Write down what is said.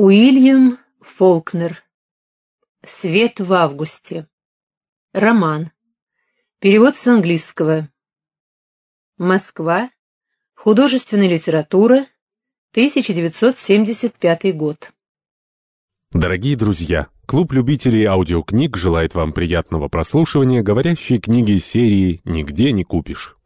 Уильям Фолкнер. Свет в августе. Роман. Перевод с английского. Москва. Художественная литература. 1975 год. Дорогие друзья, клуб любителей аудиокниг желает вам приятного прослушивания говорящей книги серии «Нигде не купишь».